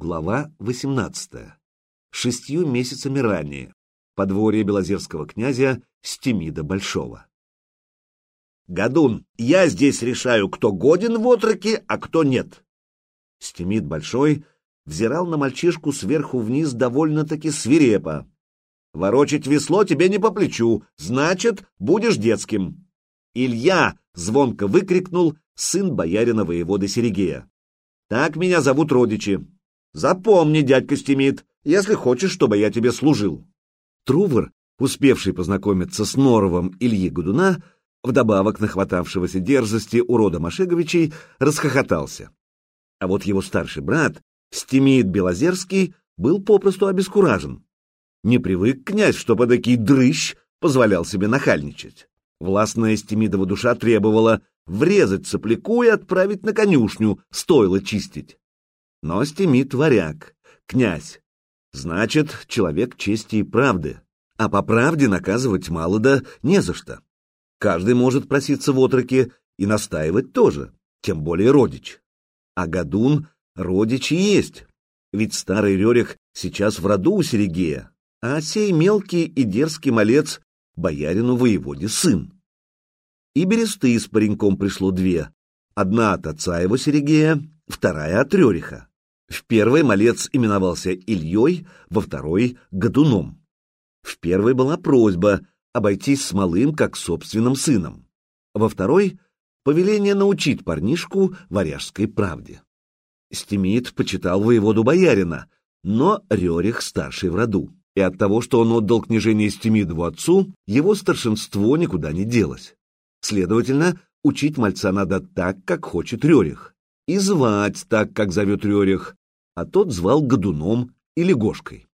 Глава 18. Шестью месяцами ранее. Подворье Белозерского князя Стемида Большого. «Гадун, я здесь решаю, кто годен в отроке, а кто нет». Стемид Большой взирал на мальчишку сверху вниз довольно-таки свирепо. «Ворочать весло тебе не по плечу, значит, будешь детским». «Илья!» — звонко выкрикнул сын боярина воеводы Серегея. «Так меня зовут родичи. Запомни, дядька Стимит, если хочешь, чтобы я тебе служил. Трувор, успевший познакомиться с Норовом Ильи Гудуна, вдобавок нахватавшегося дерзости урода Машеговичей, расхохотался. А вот его старший брат, Стимит Белозерский, был попросту обескуражен. Не привык князь, чтобы такой дрыщ позволял себе нахальничать. Властная Стимидова душа требовала врезать сопляку и отправить на конюшню, стоило чистить. Но Стемит варяг, князь. Значит, человек чести и правды. А по правде наказывать мало не за что. Каждый может проситься в отроке и настаивать тоже, тем более родич. А Гадун родич и есть, ведь старый Рерих сейчас в роду у Серегея, а сей мелкий и дерзкий малец боярину воеводе сын. И бересты с пареньком пришло две, одна от отца его Серегея, вторая от Рериха. В первой малец именовался Ильей, во второй — Годуном. В первой была просьба обойтись с малым как собственным сыном. Во второй — повеление научить парнишку варяжской правде. Стимит почитал воеводу боярина, но Рерих старший в роду, и от того, что он отдал княжение Стимидову отцу, его старшинство никуда не делось. Следовательно, учить мальца надо так, как хочет Рерих, и звать так, как зовет Рерих, а тот звал Годуном или Гошкой.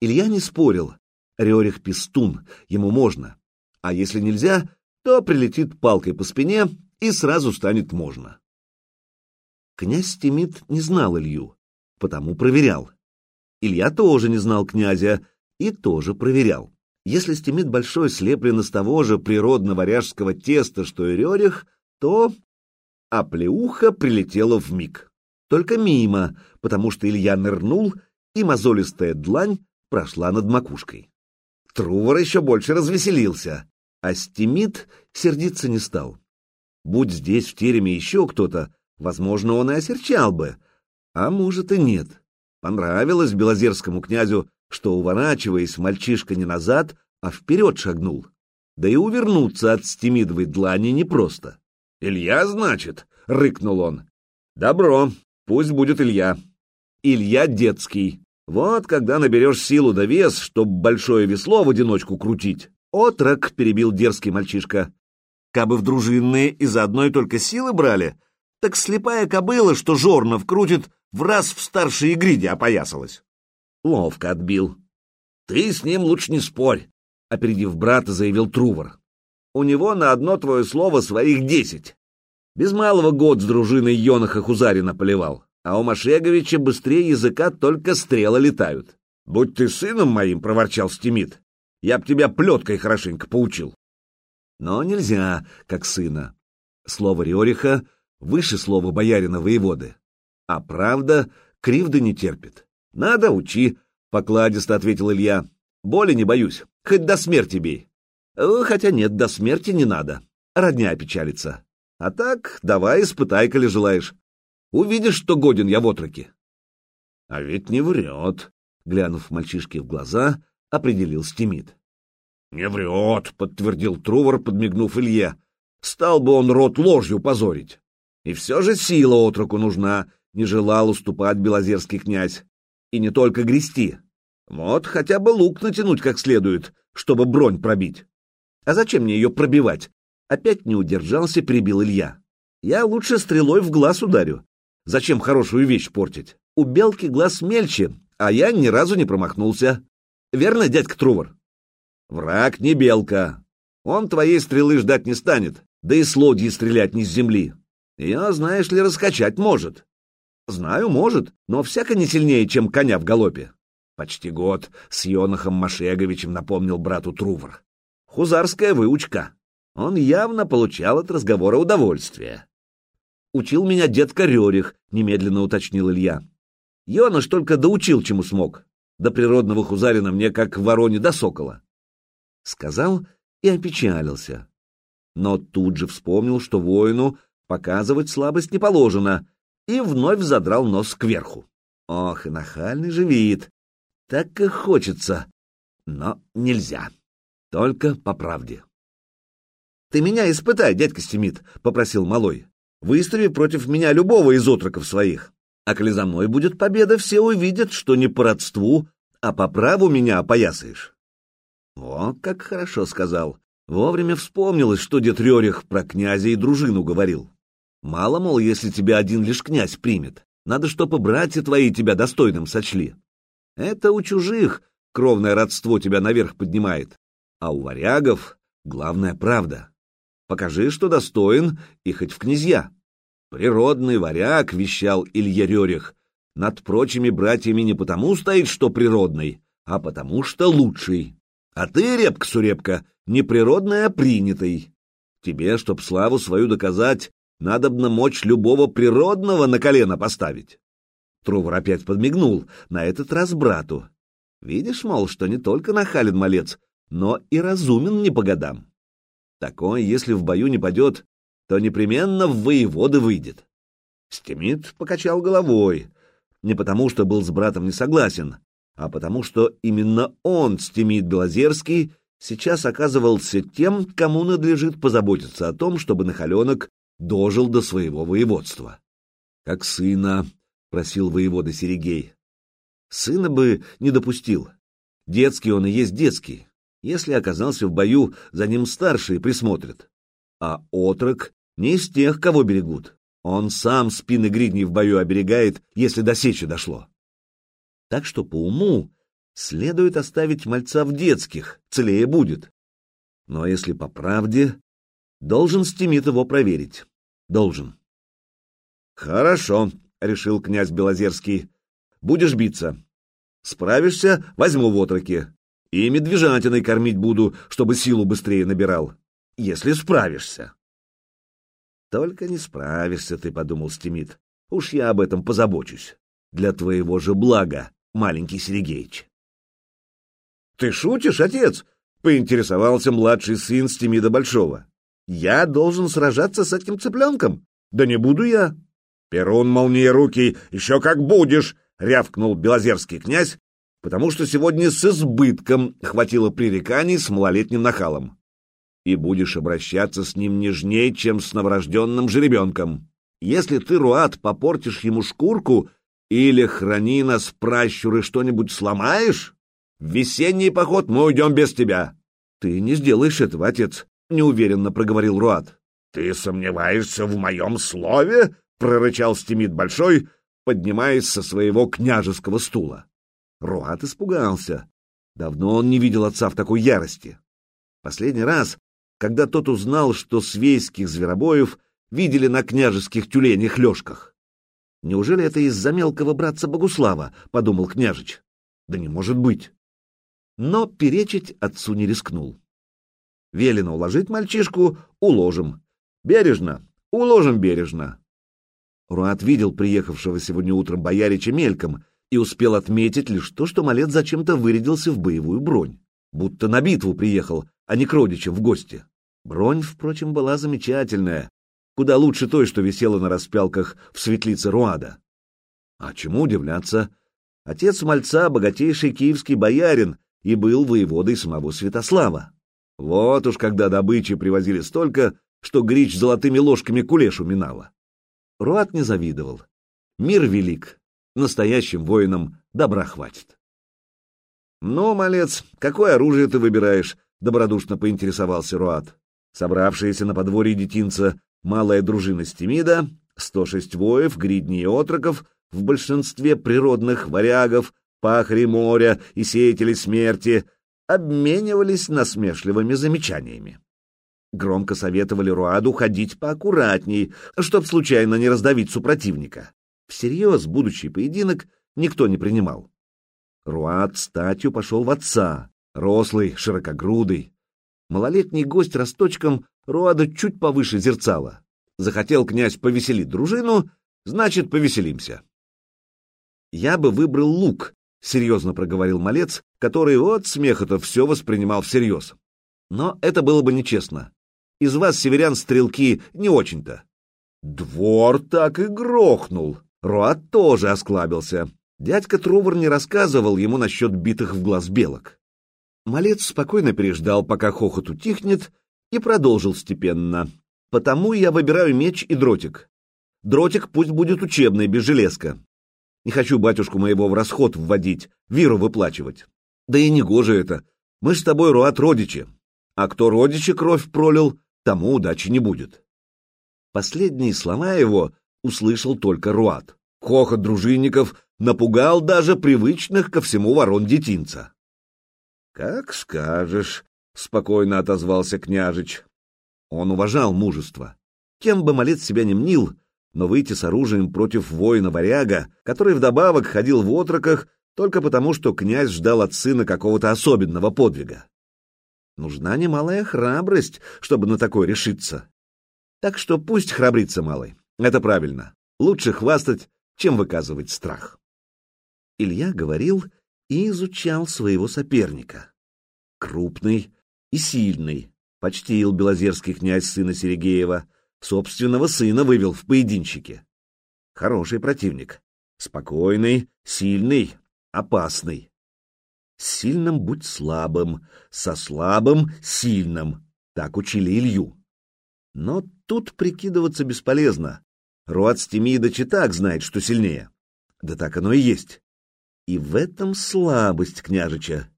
Илья не спорил. Рерих пестун, ему можно. А если нельзя, то прилетит палкой по спине и сразу станет можно. Князь Стимит не знал Илью, потому проверял. Илья тоже не знал князя и тоже проверял. Если Стимит Большой слеплен из того же природно-варяжского теста, что и Рерих, то... А плеуха прилетела в миг только мимо, потому что Илья нырнул, и мозолистая длань прошла над макушкой. Трувор еще больше развеселился, а Стимит сердиться не стал. Будь здесь в тереме еще кто-то, возможно, он и осерчал бы, а может и нет. Понравилось Белозерскому князю, что, уворачиваясь, мальчишка не назад, а вперед шагнул. Да и увернуться от стимидовой длани непросто. «Илья, значит?» — рыкнул он. «Добро, Пусть будет Илья. Илья детский. Вот когда наберешь силу да вес, чтоб большое весло в одиночку крутить. Отрок, перебил дерзкий мальчишка. Кабы в дружинные из одной только силы брали, так слепая кобыла, что жорнов крутит, в раз в старшей гриде опоясалась. Ловко отбил. Ты с ним лучше не спорь, опередив брата, заявил Трувор. У него на одно твое слово своих десять. Без малого год с дружиной Йонаха Хузарина поливал, а у Машеговича быстрее языка только стрелы летают. «Будь ты сыном моим», — проворчал Стимит, — «я б тебя плеткой хорошенько поучил». Но нельзя, как сына. Слово Риориха выше слова боярина воеводы. А правда кривды не терпит. «Надо, учи», — покладисто ответил Илья. «Боли не боюсь, хоть до смерти бей». «Хотя нет, до смерти не надо. Родня печалится. А так, давай испытай, коли желаешь. Увидишь, что годен я в отроке. — А ведь не врет, — глянув мальчишке в глаза, определил Стимит. — Не врет, — подтвердил Трувор, подмигнув Илье. Стал бы он рот ложью позорить. И все же сила отроку нужна, не желал уступать белозерский князь. И не только грести. Вот хотя бы лук натянуть как следует, чтобы бронь пробить. А зачем мне ее пробивать, Опять не удержался, перебил Илья. Я лучше стрелой в глаз ударю. Зачем хорошую вещь портить? У белки глаз мельче, а я ни разу не промахнулся. Верно, дядька Трувор? Враг не белка. Он твоей стрелы ждать не станет, да и с стрелять не с земли. Ее, знаешь ли, раскачать может. Знаю, может, но всяко не сильнее, чем коня в галопе. Почти год с Йонахом Машеговичем напомнил брату Трувор. Хузарская выучка. Он явно получал от разговора удовольствие. «Учил меня дед Рерих», — немедленно уточнил Илья. Йоныш только доучил, чему смог. До природного хузарина мне как вороне до сокола. Сказал и опечалился. Но тут же вспомнил, что воину показывать слабость не положено, и вновь задрал нос кверху. Ох, и нахальный же вид. Так и хочется. Но нельзя. Только по правде. «Ты меня испытай, дядька Стимит», — попросил малой. «Выстави против меня любого из отроков своих. А коли за мной будет победа, все увидят, что не по родству, а по праву меня опоясаешь». О, как хорошо сказал. Вовремя вспомнилось, что дед Рерих про князя и дружину говорил. Мало, мол, если тебя один лишь князь примет. Надо, чтобы братья твои тебя достойным сочли. Это у чужих кровное родство тебя наверх поднимает, а у варягов главная правда. Покажи, что достоин, и хоть в князья. Природный варяг, вещал Илья Рерих, над прочими братьями не потому стоит, что природный, а потому что лучший. А ты, репка-сурепка, не природный, а принятый. Тебе, чтоб славу свою доказать, надобно мочь любого природного на колено поставить. Трувор опять подмигнул, на этот раз брату. Видишь, мол, что не только нахален малец, но и разумен не по годам. Такой, если в бою не падет, то непременно в воеводы выйдет. Стемит покачал головой, не потому что был с братом не согласен, а потому что именно он, Стемит Белозерский, сейчас оказывался тем, кому надлежит позаботиться о том, чтобы Нахаленок дожил до своего воеводства. Как сына, просил воевода Серегей. Сына бы не допустил. Детский он и есть детский. Если оказался в бою, за ним старшие присмотрят. А отрок не из тех, кого берегут. Он сам спины гридней в бою оберегает, если до сечи дошло. Так что по уму следует оставить мальца в детских, целее будет. Но если по правде, должен Стимит его проверить. Должен. Хорошо, решил князь Белозерский. Будешь биться. Справишься, возьму в отроки. И медвежатиной кормить буду, чтобы силу быстрее набирал. Если справишься. Только не справишься, ты, — подумал Стимит. Уж я об этом позабочусь. Для твоего же блага, маленький Сергеич. Ты шутишь, отец? — поинтересовался младший сын Стимида Большого. Я должен сражаться с этим цыпленком? Да не буду я. Перун молниерукий, еще как будешь, — рявкнул белозерский князь, потому что сегодня с избытком хватило пререканий с малолетним нахалом. И будешь обращаться с ним нежнее, чем с новорожденным жеребенком. Если ты, Руат, попортишь ему шкурку или, храни нас, пращуры, что-нибудь сломаешь, в весенний поход мы уйдем без тебя. Ты не сделаешь этого, отец, — неуверенно проговорил Руат. Ты сомневаешься в моем слове? — прорычал Стимит Большой, поднимаясь со своего княжеского стула. Руат испугался. Давно он не видел отца в такой ярости. Последний раз, когда тот узнал, что свейских зверобоев видели на княжеских тюленях лёжках. «Неужели это из-за мелкого братца Богуслава?» — подумал княжич. «Да не может быть». Но перечить отцу не рискнул. Велено уложить мальчишку — уложим. Бережно, уложим бережно. Руат видел приехавшего сегодня утром боярича мельком и успел отметить лишь то, что малец зачем-то вырядился в боевую бронь, будто на битву приехал, а не к родичам в гости. Бронь, впрочем, была замечательная, куда лучше той, что висела на распялках в светлице Руада. А чему удивляться? Отец мальца — богатейший киевский боярин и был воеводой самого Святослава. Вот уж когда добычи привозили столько, что Грич золотыми ложками кулеш уминала. Руат не завидовал. Мир велик, настоящим воинам добра хватит. «Ну, малец, какое оружие ты выбираешь?» — добродушно поинтересовался Руат. Собравшиеся на подворье детинца малая дружина Стемида, 106 воев, гридней и отроков, в большинстве природных варягов, пахари моря и сеятелей смерти, обменивались насмешливыми замечаниями. Громко советовали Руаду ходить поаккуратней, чтоб случайно не раздавить супротивника. Всерьез будущий поединок никто не принимал. Руад статью пошел в отца, рослый, широкогрудый. Малолетний гость росточком Руада чуть повыше зерцала. Захотел князь повеселить дружину, значит, повеселимся. Я бы выбрал лук, — серьезно проговорил малец, который от смеха-то все воспринимал всерьез. Но это было бы нечестно. Из вас, северян, стрелки не очень-то. Двор так и грохнул. Руат тоже осклабился. Дядька Трувор не рассказывал ему насчет битых в глаз белок. Малец спокойно переждал, пока хохот утихнет, и продолжил степенно. «Потому я выбираю меч и дротик. Дротик пусть будет учебный, без железка. Не хочу батюшку моего в расход вводить, виру выплачивать. Да и не гоже это. Мы с тобой, Руат, родичи. А кто родичи кровь пролил, тому удачи не будет». Последние слова его услышал только Руат. Хохот дружинников напугал даже привычных ко всему ворон детинца. — Как скажешь, — спокойно отозвался княжич. Он уважал мужество. Кем бы малец себя не мнил, но выйти с оружием против воина-варяга, который вдобавок ходил в отроках только потому, что князь ждал от сына какого-то особенного подвига. Нужна немалая храбрость, чтобы на такое решиться. Так что пусть храбрится малый. Это правильно. Лучше хвастать, чем выказывать страх. Илья говорил и изучал своего соперника. Крупный и сильный, почтил Белозерский князь сына Сергеева, собственного сына вывел в поединщике. Хороший противник, спокойный, сильный, опасный. С сильным будь слабым, со слабым — сильным. Так учили Илью. Но тут прикидываться бесполезно. Руат Стемидыч и так знает, что сильнее. Да так оно и есть. И в этом слабость княжича.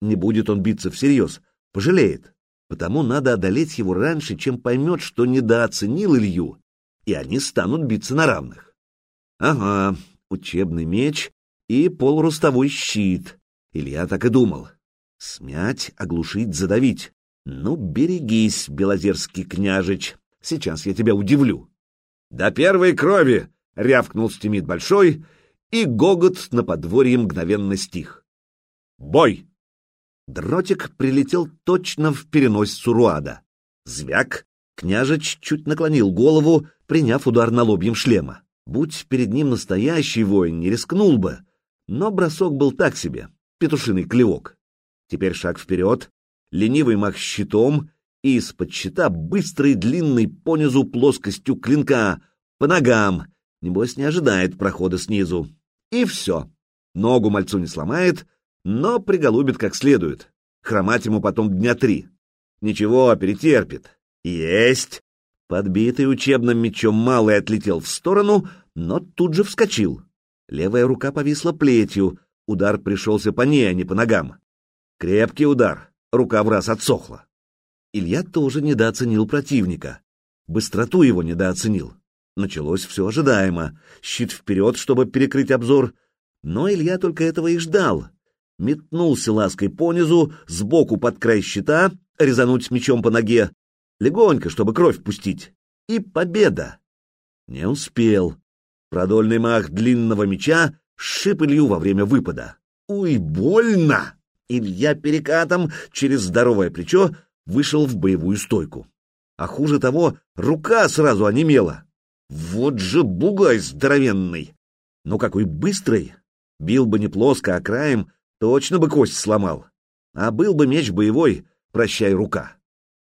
Не будет он биться всерьез, пожалеет. Потому надо одолеть его раньше, чем поймет, что недооценил Илью, и они станут биться на равных. Ага, учебный меч и полуростовой щит. Илья так и думал. Смять, оглушить, задавить. Ну, берегись, белозерский княжич, сейчас я тебя удивлю. До первой крови! — рявкнул Стимит Большой, и гогот на подворье мгновенно стих. «Бой!» Дротик прилетел точно в переносицу Руада. Звяк, княжич чуть наклонил голову, приняв удар на лобьем шлема. Будь перед ним настоящий воин, не рискнул бы. Но бросок был так себе, петушиный клевок. Теперь шаг вперед, ленивый мах щитом, и из-под щита быстрый длинный понизу плоскостью клинка, по ногам, небось не ожидает прохода снизу. И все. Ногу мальцу не сломает, но приголубит как следует. Хромать ему потом дня три. Ничего, перетерпит. Есть! Подбитый учебным мечом малый отлетел в сторону, но тут же вскочил. Левая рука повисла плетью, удар пришелся по ней, а не по ногам. Крепкий удар, рука в раз отсохла. Илья тоже недооценил противника. Быстроту его недооценил. Началось все ожидаемо. Щит вперед, чтобы перекрыть обзор. Но Илья только этого и ждал. Метнулся лаской понизу, сбоку под край щита, резануть мечом по ноге. Легонько, чтобы кровь пустить. И победа. Не успел. Продольный мах длинного меча сшиб Илью во время выпада. Уй, больно! Илья перекатом через здоровое плечо вышел в боевую стойку. А хуже того, рука сразу онемела. Вот же бугай здоровенный! Ну какой быстрый! Бил бы не плоско, а краем, точно бы кость сломал. А был бы меч боевой, прощай рука.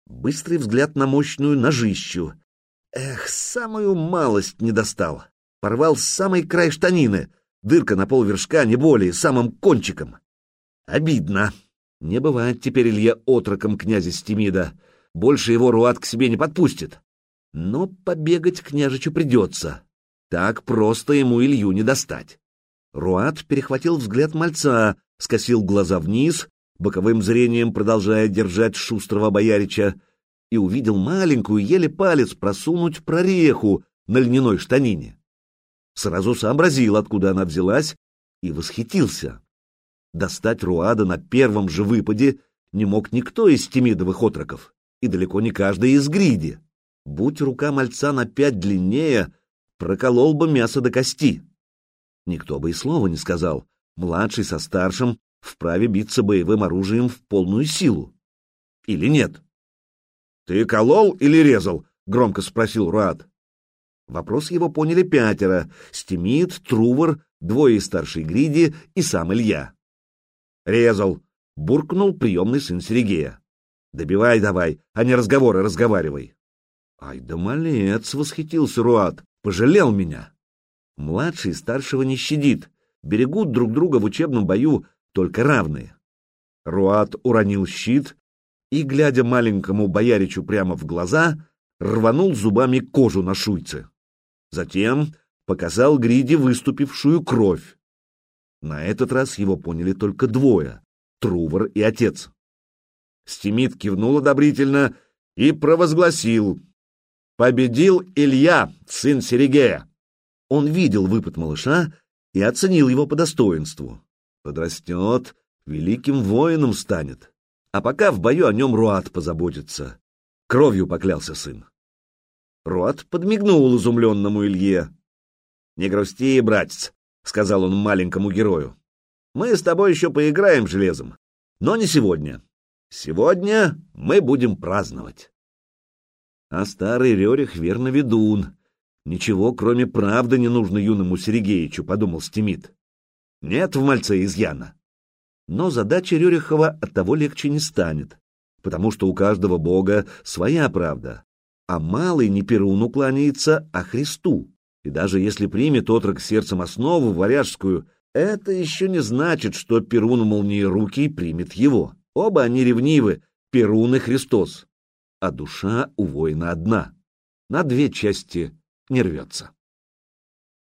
Быстрый взгляд на мощную ножищу. Эх, самую малость не достал. Порвал самый край штанины, дырка на полвершка, не более, самым кончиком. Обидно. Не бывает теперь Илья отроком князя Стемида. Больше его Руат к себе не подпустит. Но побегать княжичу придется. Так просто ему Илью не достать. Руат перехватил взгляд мальца, скосил глаза вниз, боковым зрением продолжая держать шустрого боярича, и увидел маленькую, еле палец просунуть прореху на льняной штанине. Сразу сообразил, откуда она взялась, и восхитился. Достать Руада на первом же выпаде не мог никто из тимидовых отроков, и далеко не каждый из гриди. Будь рука мальца на пять длиннее, проколол бы мясо до кости. Никто бы и слова не сказал. Младший со старшим вправе биться боевым оружием в полную силу. Или нет? — Ты колол или резал? — громко спросил Руат. Вопрос его поняли пятеро — Стимит, Трувор, двое из старшей Гриди и сам Илья. «Резал!» — буркнул приемный сын Сергея. «Добивай давай, а не разговоры разговаривай». «Ай да малец!» — восхитился Руат. «Пожалел меня!» Младший старшего не щадит, берегут друг друга в учебном бою только равные. Руат уронил щит и, глядя маленькому бояричу прямо в глаза, рванул зубами кожу на шуйце. Затем показал Гриде выступившую кровь. На этот раз его поняли только двое — Трувор и отец. Стимит кивнул одобрительно и провозгласил «Победил Илья, сын Серегея!» Он видел выпад малыша и оценил его по достоинству. Подрастет, великим воином станет. А пока в бою о нем Руат позаботится. Кровью поклялся сын. Руат подмигнул изумленному Илье. «Не грусти, братец», — сказал он маленькому герою. «Мы с тобой еще поиграем железом, но не сегодня. Сегодня мы будем праздновать». А старый Рерих верно ведун. Ничего, кроме правды, не нужно юному Сергеичу, — подумал Стимит. Нет в мальце изъяна. Но задача Рерихова от того легче не станет, потому что у каждого бога своя правда, а малый не Перуну кланяется, а Христу. И даже если примет отрок сердцем основу варяжскую, это еще не значит, что Перун молниерукий примет его. Оба они ревнивы, Перун и Христос. А душа у воина одна, на две части не рвется.